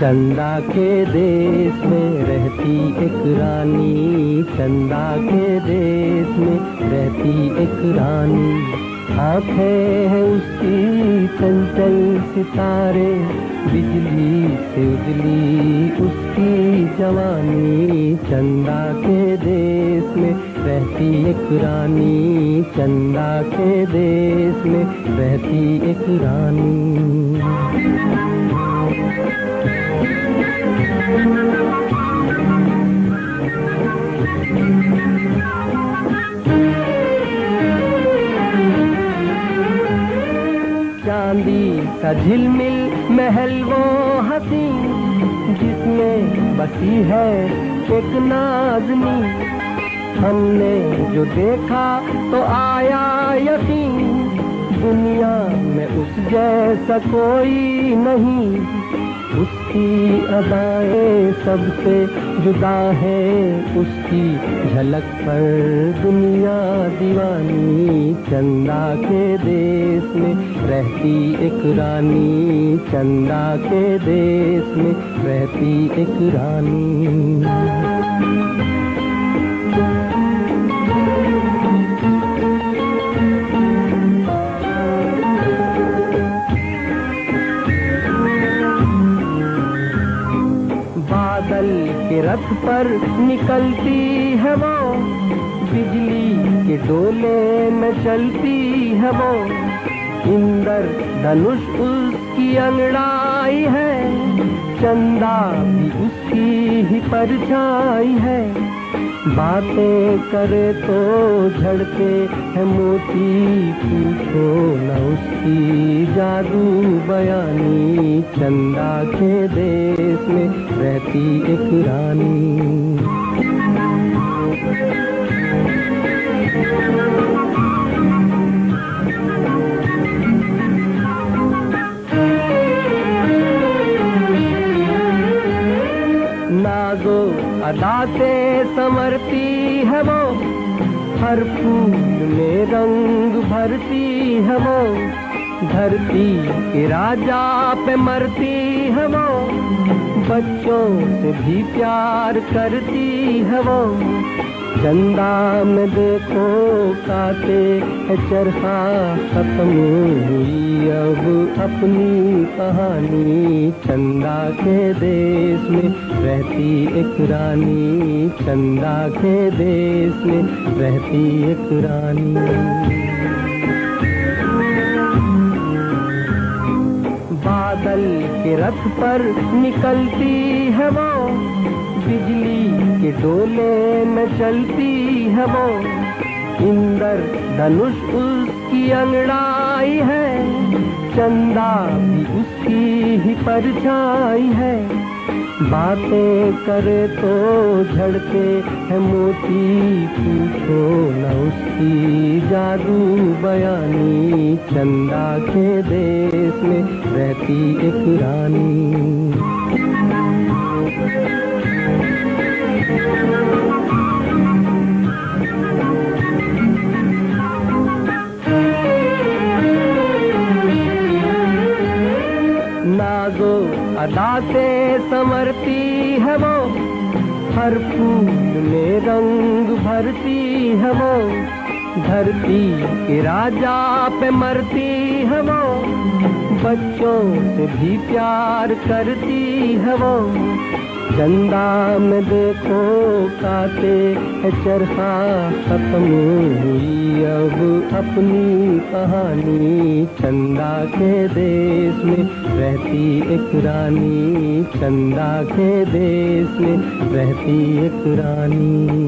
चंदा के देश में रहती एक रानी। चंदा के देश में रहती एक रानी। आँखें हैं उसकी, चंचल सितारे। बिजली से उजली उसकी जवानी। चंदा के देश में रहती एक रानी। चंदा के देश में रहती एक रानी। चांदी का झिलमिल महल वो हसी, जिसमें बसी है एक नाजनी। हमने जो देखा तो आया यकीन। दुनिया में उस जैसा कोई नहीं। उसकी अदाएँ सबसे जुदा है। उसकी झलक पर दुनिया दीवानी, चंदा के देश में रहती एक रानी। चंदा के देश में रहती एक रानी। के रथ पर निकलती है वो। बिजली के डोले में चलती है वो। इंदर धनुष उसकी अंगड़ाई है। चंदा भी उसकी ही परछाई है। बातें करे तो झड़के है मोती पूछो, न उसकी जादू बयानी। चंदा के देश में रहती एक रानी। नाजो अदा से समरती है वो, हर फूल में रंग भरती है वो। धरती के राजा पे मरती है वो। बच्चों से भी प्यार करती है वो। चंदा में देखो है, चरखा खत्म हुई अब अपनी कहानी। चंदा के देश में रहती एक रानी। चंदा के देश में रहती एक रानी। के रथ पर निकलती है वो बिजली के डोले में चलती है वो इंदर धनुष उसकी अंगड़ाई है, चंदा भी उसकी ही परछाई है। बातें करे तो झड़के है मोती, पूछो न उसकी जादू बयानी। चंदा के देश में रहती एक रानी। अदा से समरती है वो। हर फूल में रंग भरती है वो। धरती के राजा पे मरती है वो। बच्चों से भी प्यार करती है वो। चंदा में देखो काते चरखा खत्म हुई अपनी कहानी चंदा के देश में रहती एक रानी, चंदा के देश में रहती एक रानी।